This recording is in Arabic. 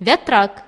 wiatrak